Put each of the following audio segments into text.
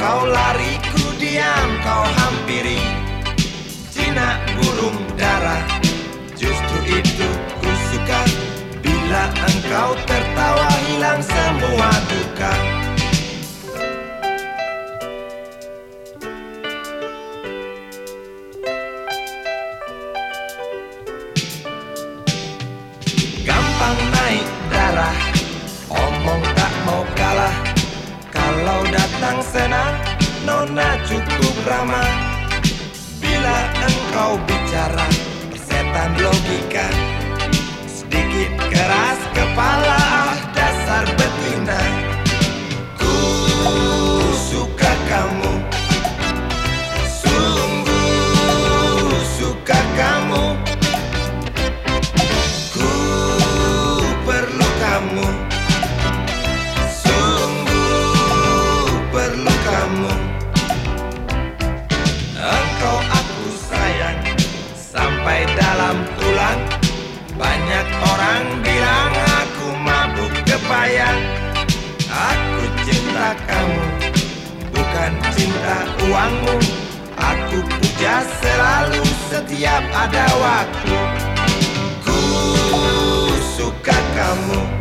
Kau lariku diam kau hampiri. Cina burung darah Justru itu ku suka. Bila engkau tertawa hilang semua duka. Gampang naik darah. Senang senang Nona cukup ramah. Bila engkau bicara Setan logika. Sedikit keras kepala ah, Dasar betina. Ku suka kamu. Sungguh suka kamu. Ku perlu kamu uangmu Aku puja selalu setiap ada waktu. Ku suka kamu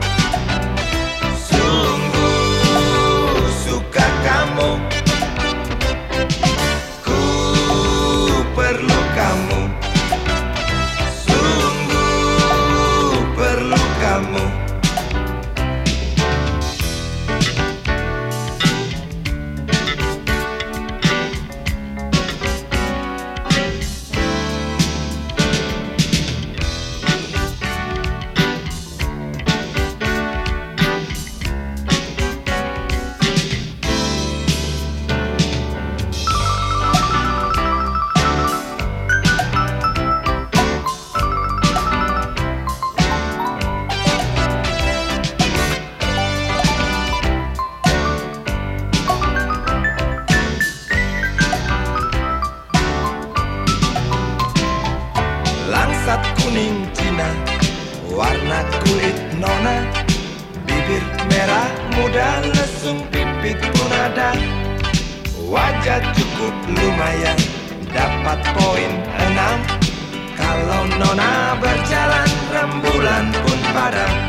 Coklat kulit nona Bibir merah muda Lesung pipit pun ada Wajah cukup lumayan Dapat poin enam. Kalau nona berjalan Rembulan pun padam.